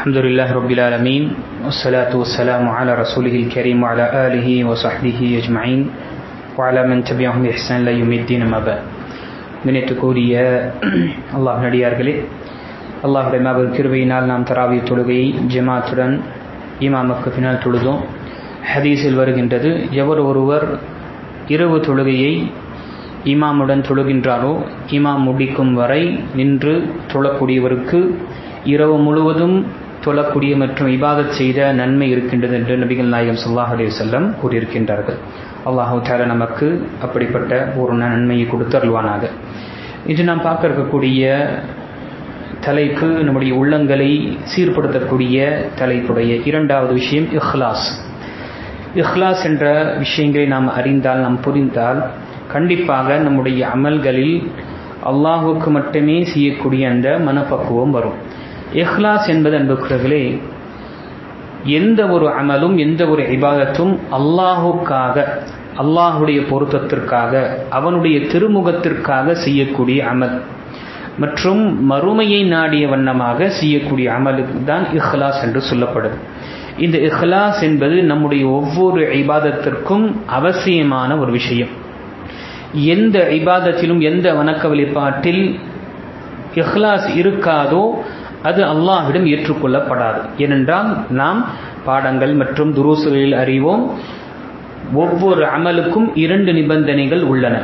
الحمد لله رب العالمين والصلاة والسلام على رسوله الكريم وعلى آله وصحبه أجمعين وعلى من تبعهم بإحسان لا يوم الدين ما بعد நினைத்துக்கூடிய அல்லாஹ் நடிகார்களே அல்லாஹுடைய மாபெரும் கிருபையினால் நாம் தராவிய தொழுகையை ஜமாத்துடன் இமாமுக்கு பின்னால் தொழுதோம் ஹதீஸில் வருகின்றது எவர் ஒருவர் இரவு தொழுகையை இமாமுடன் தொழுகின்றாரோ இமாம் முடிக்கும் வரை நின்று தொழக்கூடியவருக்கு இரவு முழுவதும் தொழக்கூடிய மற்றும் இபாதத் செய்த நன்மை இருக்கின்றது என்று நபிகள் நாயகம் சொல்லாஹ் அலி செல்லம் கூறியிருக்கின்றார்கள். அல்லாஹு தால நமக்கு அப்படிப்பட்ட ஒரு நன்மையை கொடுத்து அருள்வானாக இன்று நாம் பார்க்க இருக்கக்கூடிய தலைப்பு நம்முடைய உள்ளங்களை சீர்படுத்தக்கூடிய தலைப்புடைய இரண்டாவது விஷயம் இஹ்லாஸ். இஹ்லாஸ் என்ற விஷயங்களை நாம் அறிந்தால் நாம் புரிந்தால் கண்டிப்பாக நம்முடைய அமல்களில் அல்லாஹுக்கு மட்டுமே செய்யக்கூடிய அந்த மனப்பக்குவம் வரும். இஹ்லாஸ் என்பது அன்புக்குறர்களே எந்த ஒரு அமலும் எந்த ஒரு இபாதத்தும் அல்லாஹுக்காக அல்லாஹுடைய பொருத்தத்திற்காக அவனுடைய திருமுகத்திற்காக செய்யக்கூடிய அமல். மற்றும் மறுமையை நாடிய வண்ணமாக செய்யக்கூடிய அமலுக்கு தான் இஹ்லாஸ் என்று சொல்லப்படுது. இந்த இஹ்லாஸ் என்பது நம்முடைய ஒவ்வொரு இபாதத்திற்கும் அவசியமான ஒரு விஷயம். எந்த இபாதத்திலும் எந்த வணக்க வழிபாட்டில் இஹ்லாஸ் இருக்காதோ அது அல்லாஹ்விடம் ஏற்றுக்கொள்ளப்படாது. ஏனென்றால் நாம் பாடங்கள் மற்றும் துருசுகளில் அறிவோம் ஒவ்வொரு அமலுக்கும் இரண்டு நிபந்தனைகள் உள்ளன.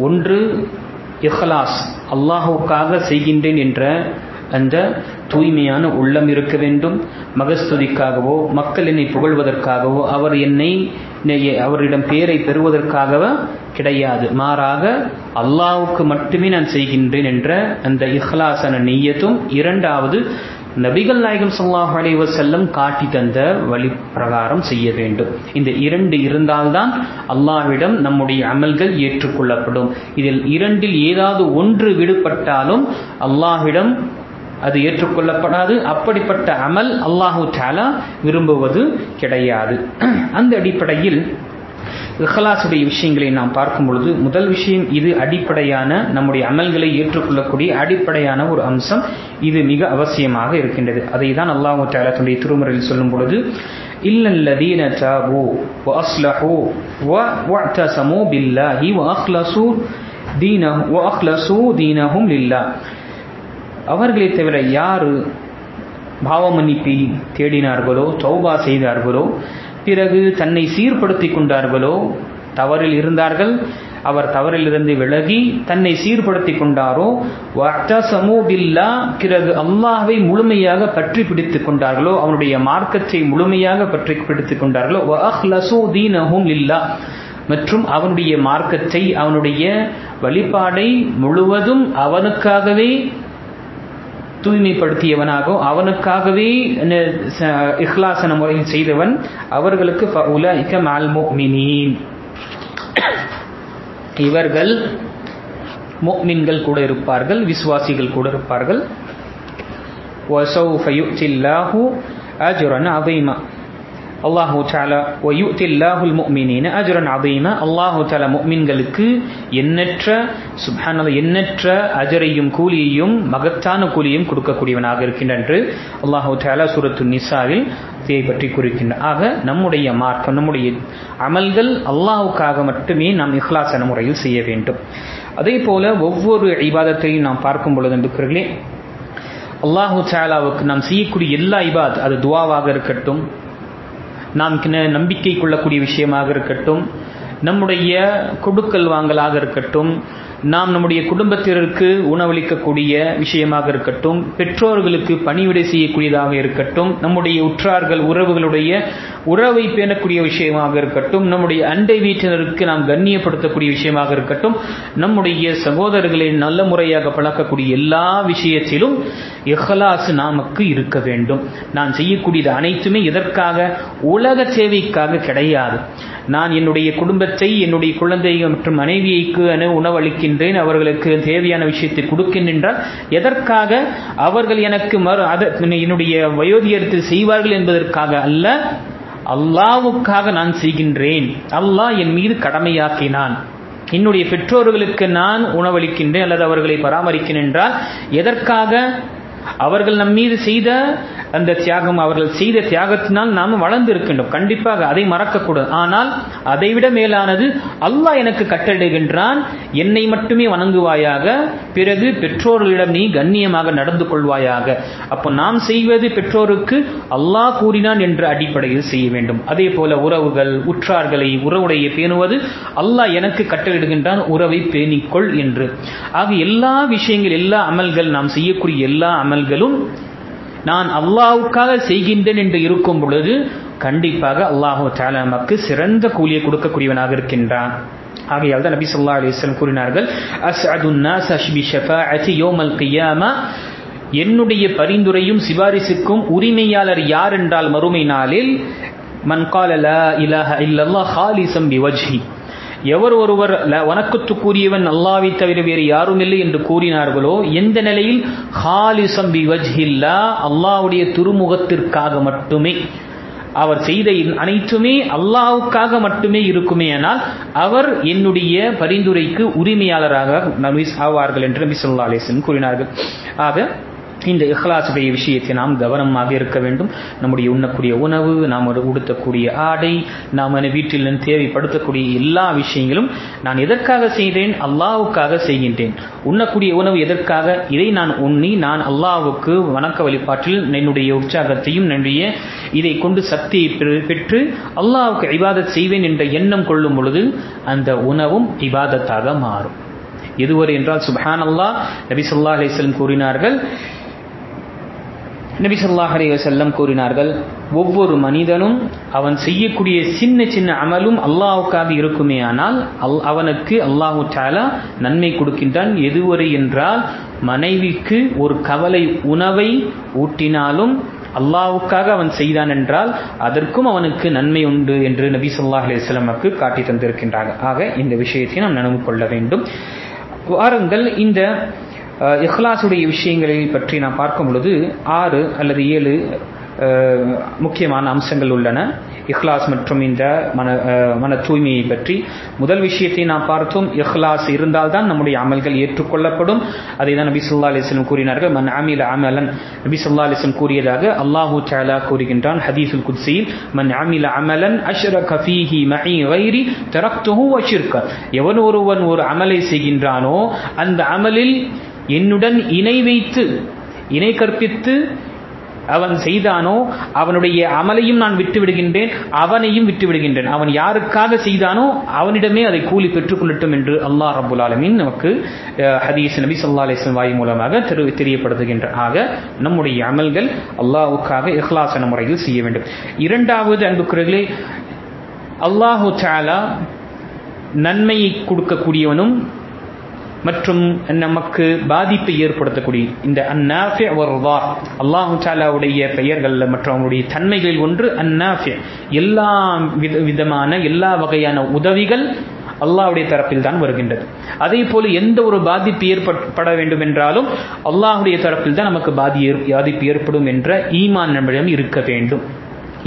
ஒன்று இஹ்லாஸ் அல்லாஹுக்காக செய்கின்றேன் என்ற அந்த தூய்மையான உள்ளம் இருக்க வேண்டும். மகஸ்துதிக்காகவோ மக்கள் என்னை புகழ்வதற்காகவோ அவர் என்னை அவரிடம் பேரை பெறுவதற்காக கிடையாது. மாறாக அல்லாவுக்கு மட்டுமே நான் செய்கின்றேன் என்ற அந்த இஹ்லாசன நெய்யத்தும் இரண்டாவது நபிகள் நாயகம் சொல்லாஹ் செல்லம் காட்டி தந்த வழி பிரகாரம் செய்ய வேண்டும். இந்த இரண்டு இருந்தால்தான் அல்லாஹ்விடம் நம்முடைய அமல்கள் ஏற்றுக்கொள்ளப்படும். இதில் இரண்டில் ஏதாவது ஒன்று விடுபட்டாலும் அல்லாஹ்விடம் அது ஏற்றுக்கொள்ளப்படாது. அப்படிப்பட்ட அமல் அல்லாஹு தாலா விரும்புவது கிடையாது. அந்த அடிப்படையில் இஹ்லாசுடைய விஷயங்களை நாம் பார்க்கும் பொழுது முதல் விஷயம் இது அடிப்படையான நம்முடைய அமல்களை ஏற்றுக்கொள்ளக்கூடிய அடிப்படையான ஒரு அம்சம். இது மிக அவசியமாக இருக்கின்றது. அதை தான் அல்லாஹு தாலத்துடைய திருமுறையில் சொல்லும் பொழுது இல்லல்லதீன தாபு வஸ்லஹு வஅத்தசமு பில்லாஹி வஅக்லசு தீனஹு வஅக்லசு தீனஹும் லில்லாஹ். அவர்களை தவிர யார் பாவமன்னிப்பை தேடினார்களோ சௌபா செய்தார்களோ பிறகு தன்னை சீர்படுத்தி கொண்டார்களோ தவறில் இருந்தார்கள். அவர் தவறிலிருந்து விலகி தன்னை சீர்படுத்தி கொண்டாரோ சமூபில்லா பிறகு அல்லாஹை முழுமையாக பற்றி பிடித்துக் கொண்டார்களோ அவனுடைய மார்க்கத்தை முழுமையாக பற்றி பிடித்துக் கொண்டார்களோ தீனஹும் இல்லா மற்றும் அவனுடைய மார்க்கத்தை அவனுடைய வழிபாடை முழுவதும் அவனுக்காகவே தூய்மைப்படுத்தியவனாகவும் அவனுக்காகவே இஹ்லாசன முறையில் செய்தவன் அவர்களுக்கு இவர்கள் மோக்மின்கள் கூட இருப்பார்கள் விசுவாசிகள் கூட இருப்பார்கள். அல்லாஹு தாலா ஒயுத்தில்லாஹுல் முக்மினின அஜுரன் அதீம அல்லாஹு தாலா முக்மின்களுக்கு எண்ணற்ற சுப்ஹானது எண்ணற்ற அஜரையும் கூலியையும் மகத்தான கூலியையும் கொடுக்கக்கூடியவனாக இருக்கின்ற என்று அல்லாஹு தாலா சூரத்து நிசாவில் இதை பற்றி குறிக்கின்ற ஆக நம்முடைய மார்க்கம் நம்முடைய அமல்கள் அல்லாஹுக்காக மட்டுமே நாம் இஹ்லாசன முறையில் செய்ய வேண்டும். அதே போல ஒவ்வொரு இபாதத்தையும் நாம் பார்க்கும் பொழுது நண்பர்களே அல்லாஹு சாலாவுக்கு நாம் செய்யக்கூடிய எல்லா இபாத் அது துவாவாக இருக்கட்டும் நாம் நம்பிக்கை கொள்ளக்கூடிய விஷயமாக இருக்கட்டும். நம்முடைய கொடுக்கல் வாங்கலாக இருக்கட்டும் நாம் நம்முடைய குடும்பத்தினருக்கு உணவளிக்கக்கூடிய விஷயமாக இருக்கட்டும் பெற்றோர்களுக்கு பணிவிடை செய்யக்கூடியதாக இருக்கட்டும் நம்முடைய உற்றார்கள் உறவுகளுடைய உறவை பேணக்கூடிய விஷயமாக இருக்கட்டும் நம்முடைய அண்டை வீட்டினருக்கு நாம் கண்ணியப்படுத்தக்கூடிய விஷயமாக இருக்கட்டும் நம்முடைய சகோதரர்களை நல்ல முறையாக பழக்கக்கூடிய எல்லா விஷயத்திலும் இஹ்லாஸ் நமக்கு இருக்க வேண்டும். நான் செய்யக்கூடியது அனைத்துமே இதற்காக உலக சேவைக்காக கிடையாது. நான் என்னுடைய குடும்பத்தை என்னுடைய குழந்தைகள் மற்றும் மனைவியைக்கு உணவளிக்கின்றேன் அவர்களுக்கு தேவையான விஷயத்தை கொடுக்கின்றால் எதற்காக அவர்கள் எனக்கு மறு என்னுடைய வயோதிகத்தில் செய்வார்கள் என்பதற்காக அல்ல அல்லாவுக்காக நான் செய்கின்றேன். அல்லாஹ் என் மீது கடமையாக்கினான். என்னுடைய பெற்றோர்களுக்கு நான் உணவளிக்கின்றேன் அல்லது அவர்களை பராமரிக்கிறேன் என்றால் எதற்காக அவர்கள் நம் மீது செய்த அந்த தியாகம் அவர்கள் செய்த தியாகத்தினால் நாம் வளர்ந்து இருக்கின்றோம். கண்டிப்பாக அதை மறக்கக்கூடாது. ஆனால் அதைவிட மேலானது அல்லாஹ் எனக்கு கட்டளைகின்றான் என்னை மட்டுமே வணங்குவாயாக பிறகு பெற்றோர்களிடம் நீ கண்ணியமாக நடந்து கொள்வாயாக. அப்போ நாம் செய்வது பெற்றோருக்கு அல்லாஹ் கூறினான் என்ற அடிப்படையில் செய்ய வேண்டும். அதே போல உறவுகள் உற்றார்களை உறவுடைய பேணுவது அல்லாஹ் எனக்கு கட்டளையிடுகின்றான் உறவை பேணிக்கொள் என்று. ஆக எல்லா விஷயங்கள் எல்லா அமல்கள் நாம் செய்யக்கூடிய எல்லா அமல்களும் நான் அல்லாவுக்காக செய்கின்றேன் என்று இருக்கும் பொழுது கண்டிப்பாக அல்லாஹு தாலா நமக்கு சிறந்த கூலியை கொடுக்கக்கூடியவனாக இருக்கின்றான். ஆகையால் தான் நபி சொல்லா அலிஸ்லம் கூறினார்கள் அஸ்அதுன் நாஸ் அஷ்பி கியாமா. என்னுடைய பரிந்துரையும் சிபாரிசுக்கும் உரிமையாளர் யார் என்றால் மறுமை நாளில் மன்காலலா இலஹ இல்லல்லா ஹாலிசம் பிவஜ்ஹி எவர் ஒருவர் வணக்கத்துக்குரியவன் அல்லாவை தவிர வேறு யாரும் இல்லை என்று கூறினார்களோ எந்த நிலையில்? ஹாலிசம் பிவஜ்ஹில்லா அல்லாவுடைய திருமுகத்திற்காக மட்டுமே. அவர் செய்த அனைத்துமே அல்லாவுக்காக மட்டுமே இருக்குமே ஆனால் அவர் என்னுடைய பரிந்துரைக்கு உரிமையாளராக ஆவார்கள் என்று நபி சொல்லா அலேசன் கூறினார்கள். ஆக இந்த இஹ்லாசுடைய விஷயத்தை நாம் கவனமாக இருக்க வேண்டும். நம்முடைய உண்ணக்கூடிய உணவு நாம் உடுத்தக்கூடிய ஆடை நாம் வீட்டில் தேவைப்படுத்தக்கூடிய எல்லா விஷயங்களும் நான் எதற்காக செய்தேன்? அல்லாவுக்காக செய்கின்றேன். உண்ணக்கூடிய உணவு எதற்காக? இதை நான் உண்ணி நான் அல்லாவுக்கு வணக்க வழிபாட்டில் என்னுடைய உற்சாகத்தையும் என்னுடைய இதை கொண்டு சக்தியை பெற்று அல்லாவுக்கு இபாதத் செய்வேன் என்ற எண்ணம் கொள்ளும் பொழுது அந்த உணவும் இபாதத்தாக மாறும். எதுவரை என்றால் சுபஹான் அல்லா நபி சொல்லா அலிஸ்லம் கூறினார்கள் நபி சொல்லாஹ் அலி வசல்லம் கூறினார்கள் ஒவ்வொரு மனிதனும் அவன் செய்யக்கூடிய சின்ன சின்ன அமலும் அல்லாஹுக்காக இருக்குமே ஆனால் அல் அவனுக்கு அல்லாஹு தாலா நன்மை கொடுக்கின்றான். எதுவரை என்றால் மனைவிக்கு ஒரு கவலை உணவை ஊட்டினாலும் அல்லாவுக்காக அவன் செய்தான் என்றால் அதற்கும் அவனுக்கு நன்மை உண்டு என்று நபி சொல்லாஹ் அலிஸ்லாமுக்கு காட்டி தந்திருக்கின்றார்கள். ஆக இந்த விஷயத்தை நாம் நினைவு கொள்ள வேண்டும். வாருங்கள் இந்த இஹ்லாசுடைய விஷயங்களை பற்றி நாம் பார்க்கும் பொழுது ஆறு அல்லது ஏழு முக்கியமான அம்சங்கள் உள்ளன. இஹ்லாஸ் மற்றும் இந்த மன மன தூய்மையை பற்றி முதல் விஷயத்தை நாம் பார்த்தோம். இஹ்லாஸ் இருந்தால்தான் நம்முடைய அமல்கள் ஏற்றுக்கொள்ளப்படும். அதை தான் நபி சொல்லா அலிஸ்லம் கூறினார்கள். மன் அமில அமலன் நபி சொல்லா அலிஸ்லம் கூறியதாக அல்லாஹூ சாலா கூறுகின்றான். ஹதீசுல் குத்சியில் மன் அமில அமலன் அஷ்ர கஃபீஹி மஹி வைரி தரக்துஹு வஷிர்க எவன் ஒருவன் ஒரு அமலை செய்கின்றானோ அந்த அமலில் என்னுடன் இணை வைத்து இணை கற்பித்து அவன் செய்தானோ அவனுடைய அமலையும் நான் விட்டு விடுகின்றேன் அவனையும் விட்டுவிடுகின்றேன். அவன் யாருக்காக செய்தானோ அவனிடமே அதை கூலி பெற்றுக்கொள்ளட்டும் என்று அல்லாஹ் ரபுல் ஆலமின் நமக்கு ஹதீஸ் நபி சொல்லா அலிஸ்லாம் வாய் மூலமாக தெரு தெரியப்படுத்துகின்ற ஆக நம்முடைய அமல்கள் அல்லாஹுக்காக இஹ்லாசன முறையில் செய்ய வேண்டும். இரண்டாவது அன்புக்குறைகளே அல்லாஹு தாலா நன்மையை கொடுக்கக்கூடியவனும் மற்றும் நமக்கு பாதிப்பை ஏற்படுத்தக்கூடிய இந்த அந்நாஃபி வர்தா அல்லாஹு தாலாவுடைய பெயர்கள் மற்றும் அவங்களுடைய தன்மைகளில் ஒன்று அந்நாஃபி. எல்லா வித விதமான எல்லா வகையான உதவிகள் அல்லாஹுடைய தரப்பில் தான் வருகின்றது. அதே போல எந்த ஒரு பாதிப்பு ஏற்பட வேண்டும் என்றாலும் அல்லாஹுடைய தரப்பில் தான் நமக்கு பாதி பாதிப்பு ஏற்படும் என்ற ஈமான் நம்மிடம் இருக்க வேண்டும்.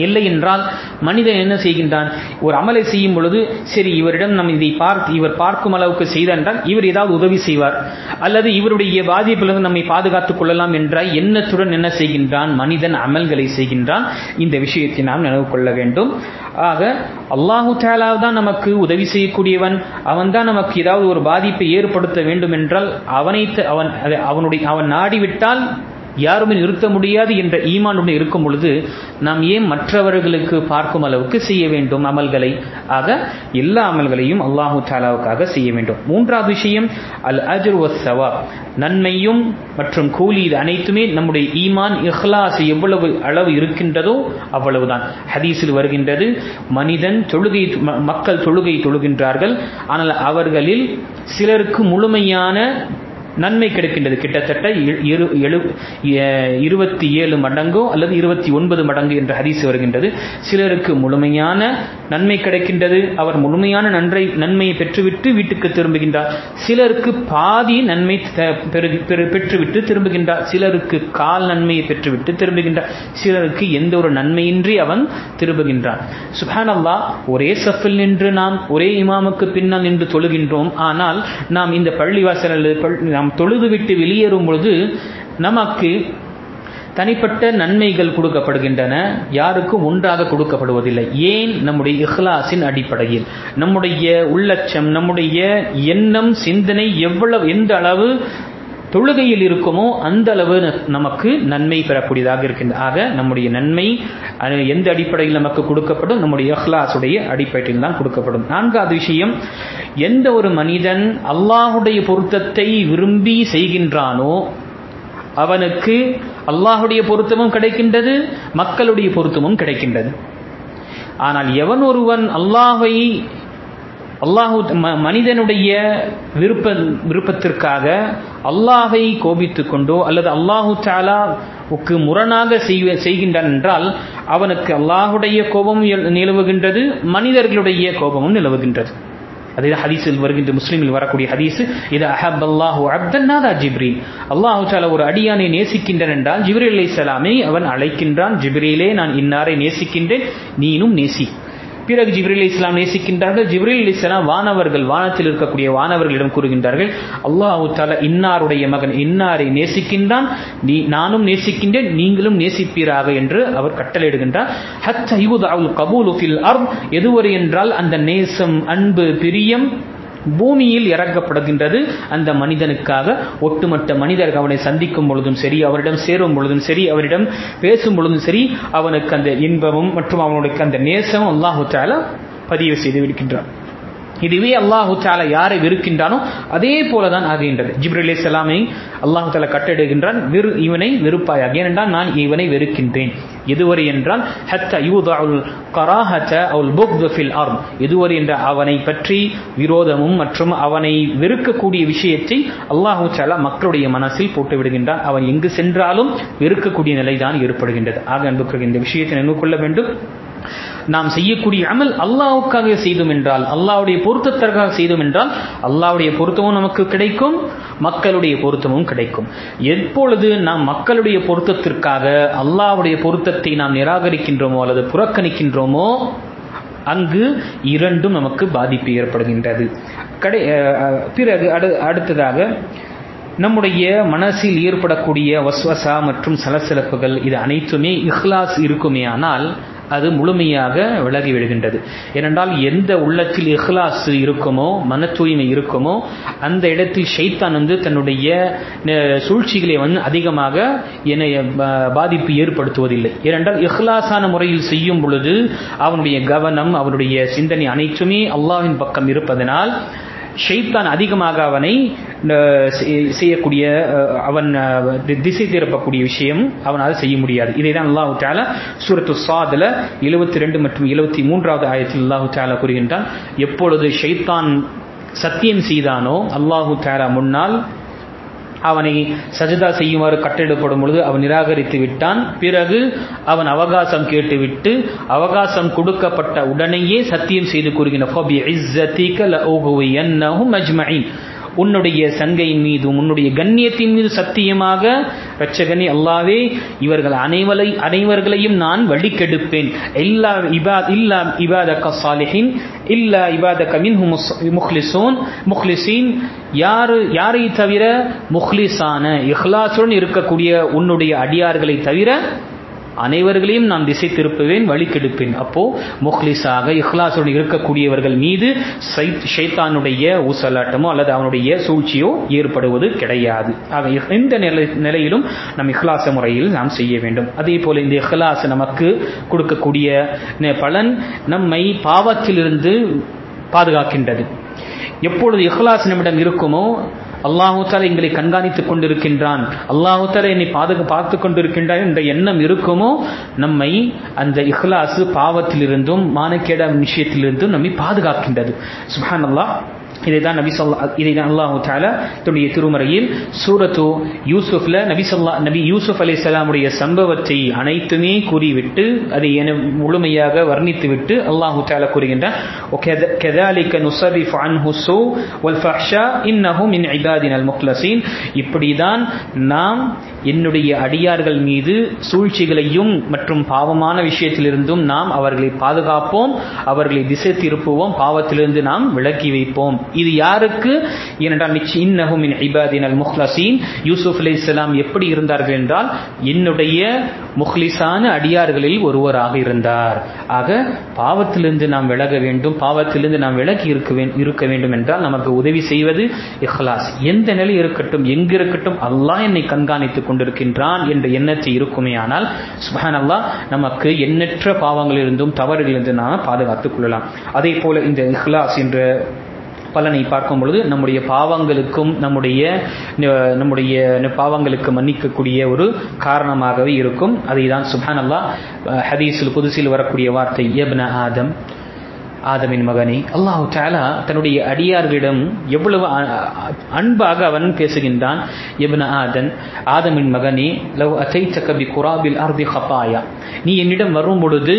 இல்லை என்றால் மனிதன் என்ன செய்கின்றான்? ஒரு அமலை செய்யும் பொழுது சரி இவரிடம் நம் இதை பார்த்து இவர் பார்க்கும் அளவுக்கு செய்தென்றால் இவர் ஏதாவது உதவி செய்வார். அல்லது இவருடைய பாதிப்பிலிருந்து நம்மை பாதுகாத்துக் கொள்ளலாம் என்ற எண்ணத்துடன் என்ன செய்கின்றான்? மனிதன் அமல்களை செய்கின்றான். இந்த விஷயத்தை நாம் நினைவு கொள்ள வேண்டும். ஆக அல்லாஹு தாலா தான் நமக்கு உதவி செய்யக்கூடியவன். அவன் தான் நமக்கு ஏதாவது ஒரு பாதிப்பை ஏற்படுத்த வேண்டும் என்றால் அவனை அவன் அவனுடைய அவன் நாடிவிட்டால் யாருமே நிறுத்த முடியாது என்ற ஈமானுடன் இருக்கும் பொழுது நாம் ஏன் மற்றவர்களுக்கு பார்க்கும் அளவுக்கு செய்ய வேண்டும் அமல்களை? ஆக எல்லா அமல்களையும் அல்லாஹு தாலாவுக்காக செய்ய வேண்டும். மூன்றாவது விஷயம் அல் அஜர் சவா நன்மையும் மற்றும் கூலி இது அனைத்துமே நம்முடைய ஈமான் இஹ்லாஸ் எவ்வளவு அளவு இருக்கின்றதோ அவ்வளவுதான். ஹதீஸில் வருகின்றது மனிதன் தொழுகை மக்கள் தொழுகை தொழுகின்றார்கள். ஆனால் அவர்களில் சிலருக்கு முழுமையான நன்மை கிடைக்கின்றது. கிட்டத்தட்ட இருபத்தி ஏழு மடங்கோ அல்லது இருபத்தி ஒன்பது மடங்கு என்ற ஹதீஸ் வருகின்றது. சிலருக்கு முழுமையான நன்மை கிடைக்கின்றது. அவர் முழுமையான நன்றை நன்மையை பெற்றுவிட்டு வீட்டுக்கு திரும்புகின்றார். சிலருக்கு பாதி நன்மை பெற்றுவிட்டு திரும்புகின்றார். சிலருக்கு கால் நன்மையை பெற்றுவிட்டு திரும்புகின்றார். சிலருக்கு எந்த ஒரு நன்மையின்றி அவன் திரும்புகின்றான். சுஹான் அல்லா ஒரே சஃபில் நின்று நாம் ஒரே இமாமுக்கு பின்னால் நின்று தொழுகின்றோம். ஆனால் நாம் இந்த பள்ளிவாசல் நாம் தொழுது விட்டு வெளியேறும் பொழுது நமக்கு தனிப்பட்ட நன்மைகள் கொடுக்கப்படுகின்றன. யாருக்கும் ஒன்றாக கொடுக்கப்படுவதில்லை. ஏன்? நம்முடைய இஹ்லாஸின் அடிப்படையில். நம்முடைய உள்ளச்சம் நம்முடைய எண்ணம் சிந்தனை எவ்வளவு எந்த அளவு தொழுகையில் இருக்குமோ அந்த அளவு நமக்கு நன்மை பெறக்கூடியதாக இருக்கின்றது ஆக நம்முடைய நன்மை எந்த அடிப்படையில் நமக்கு கொடுக்கப்படும்? நம்முடைய அஹ்லாசுடைய அடிப்படையில் தான் கொடுக்கப்படும். நான்காவது விஷயம் எந்த ஒரு மனிதன் அல்லாஹுடைய பொருத்தத்தை விரும்பி செய்கின்றானோ அவனுக்கு அல்லாஹுடைய பொருத்தமும் கிடைக்கின்றது மக்களுடைய பொருத்தமும் கிடைக்கின்றது. ஆனால் எவன் ஒருவன் அல்லாஹை அல்லாஹு மனிதனுடைய விருப்ப விருப்பத்திற்காக அல்லாஹை கோபித்து கொண்டோ அல்லது அல்லாஹு தாலாவுக்கு முரணாக செய்கின்றான் என்றால் அவனுக்கு அல்லாஹுடைய கோபமும் நிலவுகின்றது மனிதர்களுடைய கோபமும் நிலவுகின்றது. அதே ஹதீஸில் வருகின்ற முஸ்லீமில் வரக்கூடிய ஹதீஸ் இது அஹப் அல்லாஹு அப்தன்னாதா ஜிப்ரீல். அல்லாஹு சாலா ஒரு அடியானை நேசிக்கின்றான் என்றால் ஜிப்ரி அலி சலாமை அவன் அழைக்கின்றான் ஜிப்ரீலே நான் இன்னாரை நேசிக்கின்றேன் நீனும் நேசி. பிறகு ஜிப்ரில் இஸ்லாம் நேசிக்கின்றார்கள். ஜிப்ரில் இஸ்லாம் வானவர்கள் வானத்தில் இருக்கக்கூடிய வானவர்களிடம் கூறுகின்றார்கள் அல்லாஹு தாலா இன்னாருடைய மகன் இன்னாரை நேசிக்கின்றான். நீ நானும் நேசிக்கின்றேன் நீங்களும் நேசிப்பீராக என்று அவர் கட்டளையிடுகின்றார். ஹத் ஐவுதாவுல் கபூல் எதுவரை என்றால் அந்த நேசம் அன்பு பிரியம் பூமியில் இறக்கப்படுகின்றது அந்த மனிதனுக்காக ஒட்டுமொத்த மனிதர்கள் அவனை சந்திக்கும் பொழுதும் சரி அவரிடம் சேரும் பொழுதும் சரி அவரிடம் பேசும் பொழுதும் சரி அவனுக்கு அந்த இன்பமும் மற்றும் அவனுக்கு அந்த நேசமும் அல்லாஹு பதிவு செய்து விடுகின்றான். இதுவே அல்லாஹு தாலா யாரை வெறுக்கின்றானோ அதே போலதான் ஆகின்றது. ஜிப்ரலே சலாமை அல்லாஹு தாலா கட்டிடுகின்றான் வெறு இவனை வெறுப்பாயாக. ஏனென்றால் நான் இவனை வெறுக்கின்றேன். எதுவரை என்றால் ஹத்த யூதாவுல் கராஹத்த அவுல் புக்துஃபில் ஆர் எதுவரை என்ற அவனை பற்றி விரோதமும் மற்றும் அவனை வெறுக்கக்கூடிய விஷயத்தை அல்லாஹு தாலா மக்களுடைய மனசில் போட்டு விடுகின்றான் அவன் எங்கு சென்றாலும் வெறுக்கக்கூடிய நிலைதான் ஏற்படுகின்றது. ஆக அன்புக்கு இந்த விஷயத்தை நினைவு கொள்ள வேண்டும். நாம் செய்யக்கூடிய அமல் அல்லாவுக்காக செய்தோம் என்றால் அல்லாவுடைய பொருத்தத்திற்காக செய்தோம் என்றால் அல்லாவுடைய பொருத்தமும் நமக்கு கிடைக்கும் மக்களுடைய பொருத்தமும் கிடைக்கும். எப்பொழுது நாம் மக்களுடைய பொருத்தத்திற்காக அல்லாவுடைய பொருத்தத்தை நாம் நிராகரிக்கின்றோமோ அல்லது புறக்கணிக்கின்றோமோ அங்கு இரண்டும் நமக்கு பாதிப்பு ஏற்படுகின்றது. கடை பிறகு அடுத்ததாக நம்முடைய மனசில் ஏற்படக்கூடிய வஸ்வசா மற்றும் சலசலப்புகள் இது அனைத்துமே இஹ்லாஸ் இருக்குமே ஆனால் அது முழுமையாக விலகி விடுகின்றது. ஏனென்றால் எந்த உள்ளத்தில் இஹ்லாஸ் இருக்குமோ மன தூய்மை இருக்குமோ அந்த இடத்தில் ஷைத்தான் வந்து தன்னுடைய சூழ்ச்சிகளை வந்து அதிகமாக என்னை பாதிப்பு ஏற்படுத்துவதில்லை. ஏனென்றால் இஹ்லாஸான முறையில் செய்யும் பொழுது அவனுடைய கவனம் அவனுடைய சிந்தனை அனைத்துமே அல்லாவின் பக்கம் இருப்பதனால் ஷைத்தான் அதிகமாக அவனை செய்யக்கூடிய அவன் திசை திருப்பக்கூடிய விஷயம் அவனால் செய்ய முடியாது. இதை தான் அல்லாஹு தாலா சூரத்து சாதுல எழுபத்தி ரெண்டு மற்றும் எழுபத்தி மூன்றாவது ஆயத்தில் அல்லாஹு தாலா கூறுகின்றான். எப்பொழுது ஷெய்தான் சத்தியம் செய்தானோ அல்லாஹு தாலா முன்னால் அவனை சஜிதா செய்யுமாறு கட்டளிடப்படும் பொழுது அவன் நிராகரித்து விட்டான். பிறகு அவன் அவகாசம் கேட்டுவிட்டு அவகாசம் கொடுக்கப்பட்ட உடனேயே சத்தியம் செய்து கூறுகின்ற உன்னுடைய சங்கையின் மீதும் உன்னுடைய கண்ணியத்தின் மீது சத்தியமாக ரச்சகனி அல்லாவே இவர்கள் அனைவரை அனைவர்களையும் நான் வழிக்கெடுப்பேன் எல்லா இபா இல்லா இபாத கசாலிஹின் இல்லா இபாத கமின் முஹ்லிசோன் முஹ்லிசீன் யாரு யாரை தவிர முஹ்லிஸான இஹ்லாசுடன் இருக்கக்கூடிய உன்னுடைய அடியார்களை தவிர அனைவர்களையும் நான் திசை திருப்புவேன் வழி கெடுப்பேன். அப்போ முஹ்லிஸாக இஹ்லாசுடன் இருக்கக்கூடியவர்கள் மீது ஷைத்தானுடைய ஊசலாட்டமோ அல்லது அவனுடைய சூழ்ச்சியோ ஏற்படுவது கிடையாது. ஆக எந்த நிலையிலும் நம் இஹ்லாச முறையில் நாம் செய்ய வேண்டும். அதே போல இந்த இஹ்லாஸ் நமக்கு கொடுக்கக்கூடிய பலன் நம்மை பாவத்திலிருந்து பாதுகாக்கின்றது. எப்பொழுது இஹ்லாஸ் நம்மிடம் இருக்குமோ அல்லாஹு எங்களை கண்காணித்துக் கொண்டிருக்கின்றான். அல்லாஹு என்னை பாதுகா பார்த்து கொண்டிருக்கின்றான் என்ற எண்ணம் இருக்குமோ? நம்மை அந்த இஹ்லாசு பாவத்திலிருந்தும் மானக்கேட விஷயத்திலிருந்தும் நம்மை பாதுகாக்கின்றது. சுஹான் அல்லாஹ் இதைதான் நபி சொல்லா இதை அல்லாஹு தாலா தன்னுடைய திருமறையில் சூரத்து யூசுஃப்ல நபி சொல்லா நபி யூசுஃப் அலி சலாமுடைய சம்பவத்தை அனைத்துமே கூறிவிட்டு அதை என முழுமையாக வர்ணித்து விட்டு அல்லாஹு தாலா கூறுகின்றான். இப்படிதான் நாம் என்னுடைய அடியார்கள் மீது சூழ்ச்சிகளையும் மற்றும் பாவமான விஷயத்திலிருந்தும் நாம் அவர்களை பாதுகாப்போம் அவர்களை திசை திருப்புவோம் பாவத்திலிருந்து நாம் விளக்கி வைப்போம். இது யாருக்கு? ஏனென்றால் நிச்சயம் இன் இபாதினல் முஹ்லசீன். யூசுப் அலைஹிஸ்ஸலாம் எப்படி இருந்தார்கள் என்றால் என்னுடைய முஹ்லிசான அடியார்களில் ஒருவராக இருந்தார். ஆக பாவத்திலிருந்து நாம் விலக வேண்டும் பாவத்திலிருந்து நாம் விலகி இருக்க இருக்க வேண்டும் என்றால் நமக்கு உதவி செய்வது இஹ்லாஸ். எந்த நிலை இருக்கட்டும் எங்கு இருக்கட்டும் அல்லாஹ் என்னை கண்காணித்துக் கொண்டிருக்கின்றான் என்ற எண்ணத்தை இருக்குமே ஆனால் சுஹான் அல்லாஹ் நமக்கு எண்ணற்ற பாவங்களிலிருந்தும் தவறுகளிலிருந்து நாம் பாதுகாத்துக் கொள்ளலாம். அதே போல இந்த இஹ்லாஸ் என்ற பலனை பார்க்கும் பொழுது நம்முடைய பாவங்களுக்கும் நம்முடைய நம்முடைய பாவங்களுக்கு மன்னிக்கக்கூடிய ஒரு காரணமாகவே இருக்கும். அதை தான் சுபான் அல்லா ஹதீஸில் புதுசில் வரக்கூடிய வார்த்தை எப்ன ஆதம் ஆதமின் மகனே. அல்லாஹு தாலா தன்னுடைய அடியார்களிடம் எவ்வளவு அன்பாக அவன் பேசுகின்றான். எப்ன ஆதன் ஆதமின் மகனே லவ் அசை சக்கபி குராபில் அர்தி ஹபாயா நீ என்னிடம் வரும் பொழுது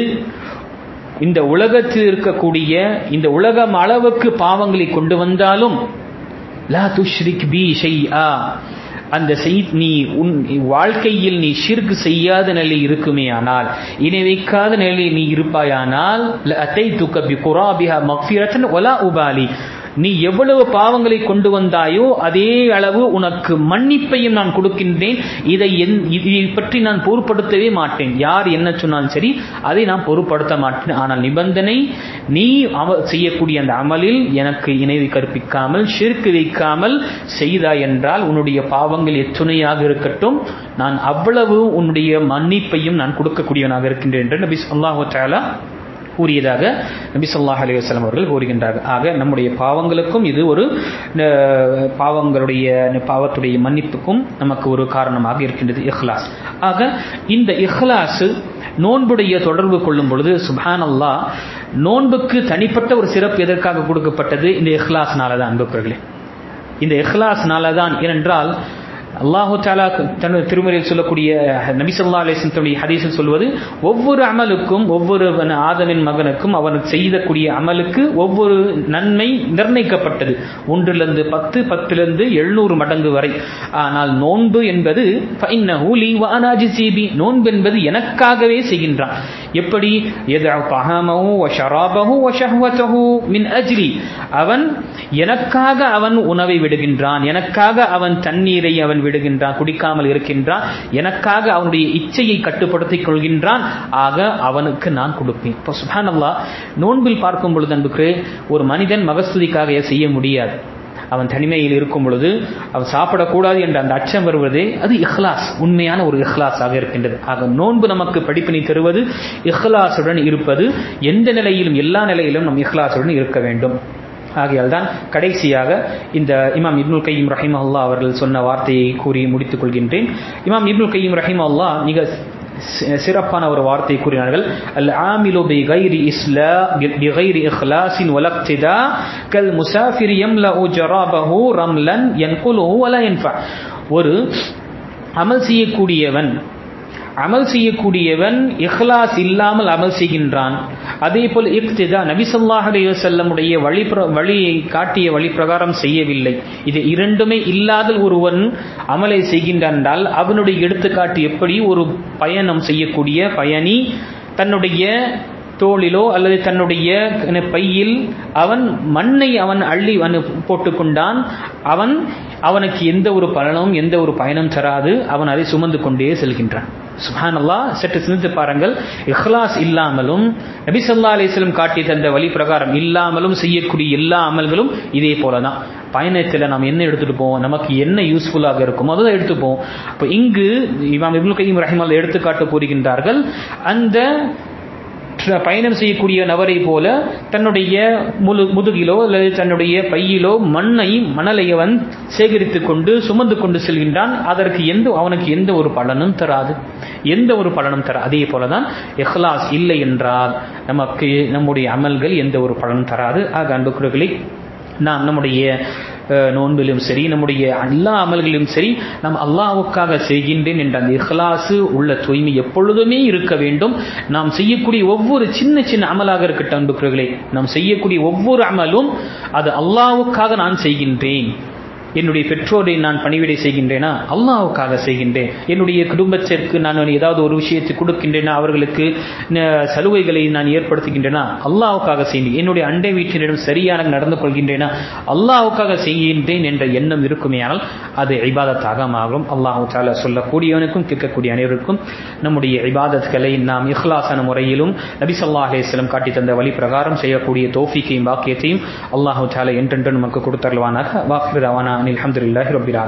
இந்த உலகத்தில் இருக்கக்கூடிய இந்த உலகம் அளவுக்கு பாவங்களை கொண்டு வந்தாலும் லா துஷ்ரிக் பி ஷையா அந்த செய் நீ உன் வாழ்க்கையில் நீ ஷிர்க் செய்யாத நிலை இருக்குமே ஆனால் இணை வைக்காத நிலையில் நீ இருப்பாயானால் அத்தை துக்கபி குராபிஹா மக்ஃபிரத்தன் ஒலா உபாலி. நீ எவ்வளவு பாவங்களை கொண்டு வந்தாயோ அதே அளவு உனக்கு மன்னிப்பையும் நான் கொடுக்கின்றேன். இதை என்- இதை பற்றி நான் பொருட்படுத்தவே மாட்டேன். யார் என்ன சொன்னாலும் சரி அதை நான் பொருட்படுத்த மாட்டேன். ஆனால் நிபந்தனை நீ அவ செய்யக்கூடிய அந்த அமலில் எனக்கு இணைவு கற்பிக்காமல் சிறுக்கு வைக்காமல் செய்தாய் என்றால் உன்னுடைய பாவங்கள் எத்துணையாக இருக்கட்டும். நான் அவ்வளவு உன்னுடைய மன்னிப்பையும் நான் கொடுக்கக்கூடியவனாக இருக்கின்றேன் என்று நபி அல்லாஹு கூறியதாக நபி ஸல்லல்லாஹு அலைஹி வஸல்லம் அவர்கள் கூறுகின்றார்கள். ஆக நம்முடைய பாவங்களுக்கும் இது ஒரு பாவங்களுடைய பாவத்துடைய மன்னிப்புக்கும் நமக்கு ஒரு காரணமாக இருக்கின்றது இஹ்லாஸ். ஆக இந்த இஹ்லாஸ் நோன்புடைய தொடர்பு கொள்ளும் பொழுது சுபான் அல்லா நோன்புக்கு தனிப்பட்ட ஒரு சிறப்பு எதற்காக கொடுக்கப்பட்டது? இந்த இஹ்லாஸ்னால தான் அன்புக்குறர்களே இந்த இஹ்லாஸ்னால தான் ஏனென்றால் அல்லாஹு தாலா தனது திருமறையில் சொல்லக்கூடிய நபிசல்லா ஸல்லல்லாஹு அலைஹி தன்னுடைய ஹதீஸில் சொல்வது ஒவ்வொரு அமலுக்கும் ஒவ்வொரு ஆதனின் மகனுக்கும் அவன் செய்தக்கூடிய அமலுக்கு ஒவ்வொரு நன்மை நிர்ணயிக்கப்பட்டது. ஒன்றிலிருந்து பத்து பத்திலிருந்து எழுநூறு மடங்கு வரை. ஆனால் நோன்பு என்பது நோன்பு என்பது எனக்காகவே செய்கின்றான். எப்படி? மின் அஜ்லி அவன் எனக்காக அவன் உணவை விடுகின்றான். எனக்காக அவன் தண்ணீரை அவன் விடுகின்றான். குடிக்காமல் இருக்கின்றான். எனக்காக அவனுடைய இச்சையை கட்டுப்படுத்திக் கொள்கின்றான். ஆக அவனுக்கு நான் கொடுப்பேன். இப்போ சுபானல்லா நோன்பில் பார்க்கும் பொழுது அன்புக்கு ஒரு மனிதன் மகஸ்துதிக்காக செய்ய முடியாது. அவன் தனிமையில் இருக்கும் பொழுது அவன் சாப்பிடக்கூடாது என்ற அந்த அச்சம் வருவதே அது இஹ்லாஸ் உண்மையான ஒரு இஹ்லாஸாக இருக்கின்றது. ஆக நோன்பு நமக்கு படிப்பினை தருவது இஹ்லாஸுடன் இருப்பது எந்த நிலையிலும் எல்லா நிலையிலும் நம் இஹ்லாசுடன் இருக்க வேண்டும். ஆகையால் தான் கடைசியாக இந்த இமாம் இப்னுல் கையும் ரஹிமஹுல்லா அவர்கள் சொன்ன வார்த்தையை கூறி முடித்துக் கொள்கின்றேன். இமாம் இப்னுல் கையும் ரஹிமஹுல்லா மிக சிறப்பான ஒரு வார்த்தை கூறினார்கள். அல் ஆமிலு பி கைரி இஸ்லா பி கைரி இஹ்லாஸின் வலக்திதா கல் முசாஃபிர் யம்லஉ ஜராபஹு ரம்லன் யன்குலுஹு வலா யன்ஃபா. ஒரு அமல் செய்யக்கூடியவன் அமல் செய்யக்கூடியவன் இஹ்லாஸ் இல்லாமல் அமல் செய்கின்றான். அதே போல் இக்திதா நபி ஸல்லல்லாஹு வழி பிர- வழியை காட்டிய வழி பிரகாரம் செய்யவில்லை. இது இரண்டுமே இல்லாத ஒருவன் அமலை செய்கின்றால் என்றால் அவனுடைய எடுத்துக்காட்டு எப்படி ஒரு பயணம் செய்யக்கூடிய பயணி தன்னுடைய தோளிலோ அல்லது தன்னுடைய பையில் அவன் மண்ணை அவன் அள்ளி அவன் போட்டுக்கொண்டான். அவன் அவனுக்கு எந்த ஒரு பலனும் எந்த ஒரு பயனும் தராது. அவன் அதை சுமந்து கொண்டே செல்கின்றான். சுஹானல்லா சற்று சிந்தித்து பாருங்கள். இஹ்லாஸ் இல்லாமலும் நபிசல்லா அலிஸ்லம் காட்டி தந்த வழி பிரகாரம் இல்லாமலும் செய்யக்கூடிய எல்லா அமல்களும் இதே போல தான் பயணத்தில் நாம் என்ன எடுத்துட்டு போவோம்? நமக்கு என்ன யூஸ்ஃபுல்லாக இருக்குமோ அதை எடுத்துப்போம். அப்போ இங்கு இமாம் இப்னு கையும் ரஹிமல் எடுத்துக்காட்டு கூறுகின்றார்கள். அந்த பயணம் செய்யக்கூடிய நபரை போல தன்னுடைய முழு முதுகிலோ அல்லது தன்னுடைய பையிலோ மண்ணை மணலை அவன் சேகரித்துக் கொண்டு சுமந்து கொண்டு செல்கின்றான். அதற்கு எந்த அவனுக்கு எந்த ஒரு பலனும் தராது. எந்த ஒரு பலனும் தர அதே போலதான் எஹ்லாஸ் இல்லை என்றால் நமக்கு நம்முடைய அமல்கள் எந்த ஒரு பலனும் தராது. ஆக அன்புக்குறர்களை நாம் நம்முடைய நோன்பிலும் சரி நம்முடைய எல்லா அமல்களிலும் சரி நாம் அல்லாவுக்காக செய்கின்றேன் என்ற அந்த இஹ்லாசு உள்ள தூய்மை எப்பொழுதுமே இருக்க வேண்டும். நாம் செய்யக்கூடிய ஒவ்வொரு சின்ன சின்ன அமலாக இருக்கட்டும் அன்புக்குறர்களே நாம் செய்யக்கூடிய ஒவ்வொரு அமலும் அது அல்லாவுக்காக நான் செய்கின்றேன். என்னுடைய பெற்றோரை நான் பணிவிடை செய்கின்றேனா? அல்லாவுக்காக செய்கின்றேன். என்னுடைய குடும்பத்திற்கு நான் ஏதாவது ஒரு விஷயத்தை கொடுக்கின்றேனா? அவர்களுக்கு சலுகைகளை நான் ஏற்படுத்துகின்றேனா? அல்லாவுக்காக செய்கிறேன் என்னுடைய அண்டை வீட்டினரிடம் சரியாக நடந்து கொள்கின்றேனா? அல்லாவுக்காக செய்கின்றேன் என்ற எண்ணம் இருக்குமேயானால் அது இபாதத்தாக மாறும். அல்லாஹு தாலா சொல்லக்கூடியவனுக்கும் கேட்கக்கூடிய அனைவருக்கும் நம்முடைய இபாதத்களை நாம் இஹ்லாசான முறையிலும் நபி ஸல்லல்லாஹு காட்டி தந்த வழி பிரகாரம் செய்யக்கூடிய தோஃபிக்கையும் பாக்கியத்தையும் அல்லாஹு தாலா என்றென்று நமக்கு கொடுத்தருவானாக வாஃபிர் அவானா அல்ஹம்துலில்லாஹி ரப்பில் ஆலமீன்